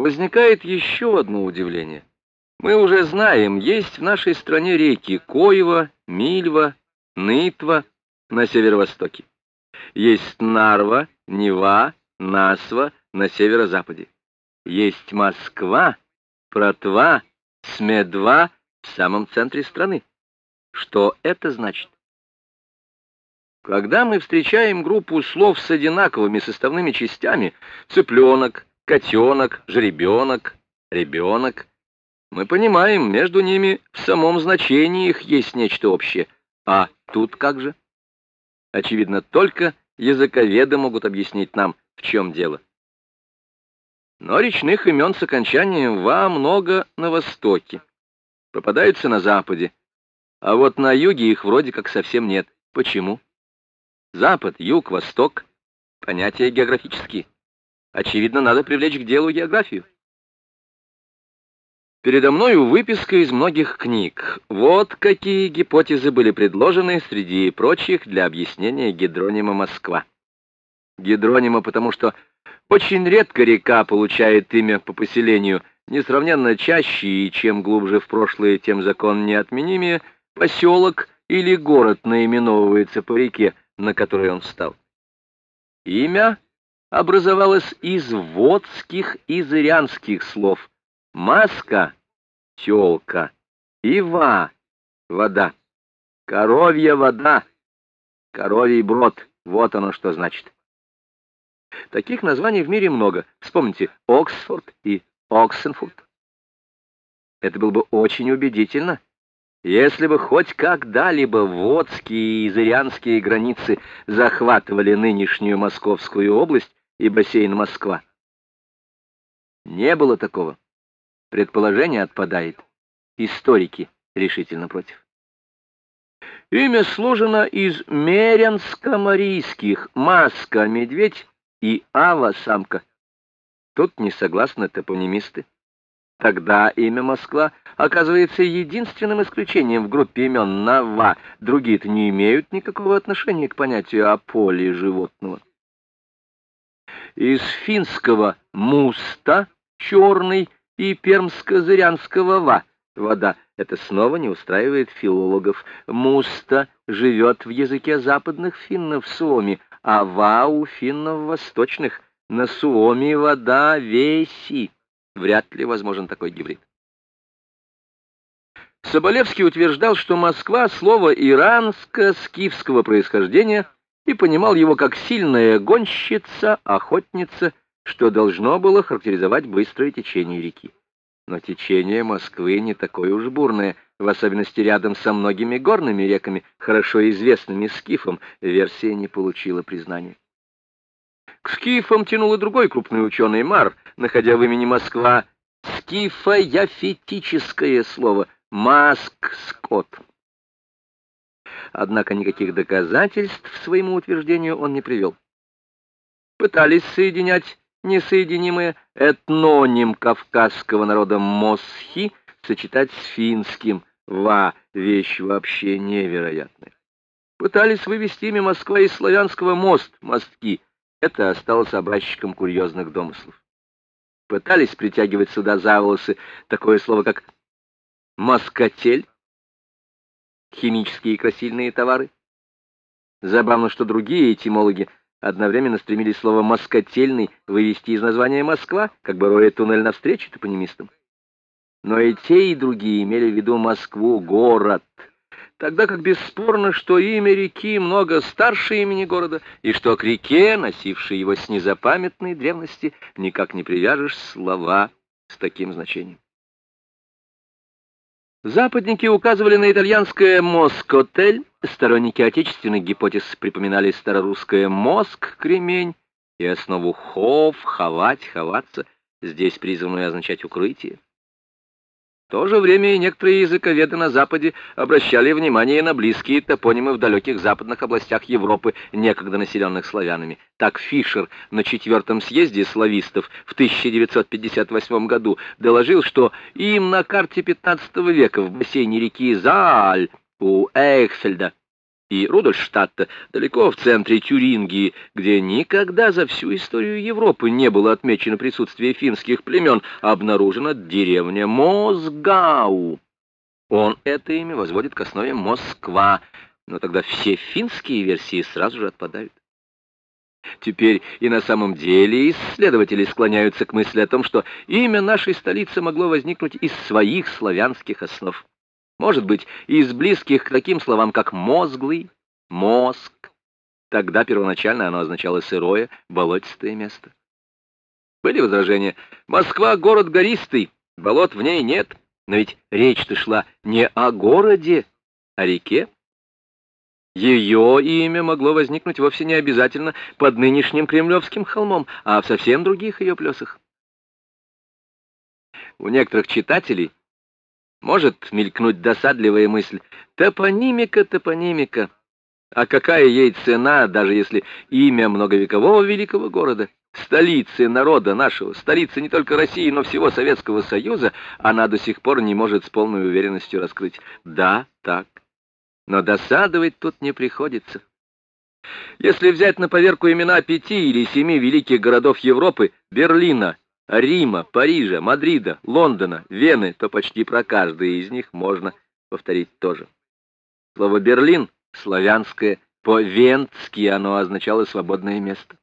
Возникает еще одно удивление. Мы уже знаем, есть в нашей стране реки Коева, Мильва, Нытва на северо-востоке. Есть Нарва, Нева, Насва на северо-западе. Есть Москва, Протва, Смедва в самом центре страны. Что это значит? Когда мы встречаем группу слов с одинаковыми составными частями «цыпленок», «котенок», «жеребенок», «ребенок», мы понимаем, между ними в самом значении их есть нечто общее. А тут как же? Очевидно, только языковеды могут объяснить нам, в чем дело. Но речных имен с окончанием «ва» много на востоке. Попадаются на западе. А вот на юге их вроде как совсем нет. Почему? Запад, юг, восток — понятия географические. Очевидно, надо привлечь к делу географию. Передо мною выписка из многих книг. Вот какие гипотезы были предложены среди прочих для объяснения гидронима Москва. Гидронима, потому что очень редко река получает имя по поселению, несравненно чаще и чем глубже в прошлое, тем закон неотменимее, поселок или город наименовывается по реке, на которой он встал. Имя образовалось из водских и зырянских слов «маска» — телка, «ива» — вода, «коровья вода», «коровий брод» — вот оно что значит. Таких названий в мире много. Вспомните Оксфорд и Оксенфурд. Это было бы очень убедительно, если бы хоть когда-либо водские и зырянские границы захватывали нынешнюю Московскую область и бассейн Москва. Не было такого. Предположение отпадает. Историки решительно против. Имя сложено из меренско-марийских «маска-медведь» и «ава-самка». Тут не согласны топонимисты. Тогда имя Москва оказывается единственным исключением в группе имен Нава. Другие-то не имеют никакого отношения к понятию о поле животного. Из финского «муста» — черный и пермско-зырянского «ва» — вода. Это снова не устраивает филологов. «Муста» живет в языке западных финнов Суоми, а «ва» у финнов восточных. На Суоми вода веси. Вряд ли возможен такой гибрид. Соболевский утверждал, что Москва — слово иранско-скифского происхождения и понимал его как сильная гонщица, охотница, что должно было характеризовать быстрое течение реки. Но течение Москвы не такое уж бурное, в особенности рядом со многими горными реками, хорошо известными скифам, версия не получила признания. К скифам тянул и другой крупный ученый Мар, находя в имени Москва скифояфетическое слово «маск-скот». Однако никаких доказательств своему утверждению он не привел. Пытались соединять несоединимое этноним кавказского народа Мосхи сочетать с финским «ва» — вещь вообще невероятная. Пытались вывести имя Москва из славянского «мост» — «мостки», это осталось образчиком курьезных домыслов. Пытались притягивать сюда за волосы такое слово, как «москотель», химические и красильные товары. Забавно, что другие этимологи одновременно стремились слово «москотельный» вывести из названия «Москва», как бы роя туннель навстречу топонимистам. Но и те, и другие имели в виду Москву, город — тогда как бесспорно, что имя реки много старше имени города, и что к реке, носившей его с незапамятной древности, никак не привяжешь слова с таким значением. Западники указывали на итальянское «москотель», сторонники отечественных гипотез припоминали старорусское «мозг», «кремень» и основу «хов», «ховать», «ховаться», здесь призванную означать «укрытие». В то же время и некоторые языковеды на Западе обращали внимание на близкие топонимы в далеких западных областях Европы, некогда населенных славянами. Так Фишер на четвертом съезде славистов в 1958 году доложил, что им на карте XV века в бассейне реки Зааль у Эйхфельда и Рудольштадта, далеко в центре Тюрингии, где никогда за всю историю Европы не было отмечено присутствие финских племен, обнаружена деревня Мозгау. Он это имя возводит к основе Москва, но тогда все финские версии сразу же отпадают. Теперь и на самом деле исследователи склоняются к мысли о том, что имя нашей столицы могло возникнуть из своих славянских основ. Может быть, из близких к таким словам, как «мозглый», «мозг». Тогда первоначально оно означало сырое, болотистое место. Были возражения. Москва — город гористый, болот в ней нет. Но ведь речь-то шла не о городе, а реке. Ее имя могло возникнуть вовсе не обязательно под нынешним Кремлевским холмом, а в совсем других ее плесах. У некоторых читателей может мелькнуть досадливая мысль. Топонимика, топонимика. А какая ей цена, даже если имя многовекового великого города, столицы народа нашего, столицы не только России, но всего Советского Союза, она до сих пор не может с полной уверенностью раскрыть. Да, так. Но досадовать тут не приходится. Если взять на поверку имена пяти или семи великих городов Европы, Берлина, Рима, Парижа, Мадрида, Лондона, Вены, то почти про каждый из них можно повторить тоже. Слово «Берлин» славянское, по-вентски оно означало «свободное место».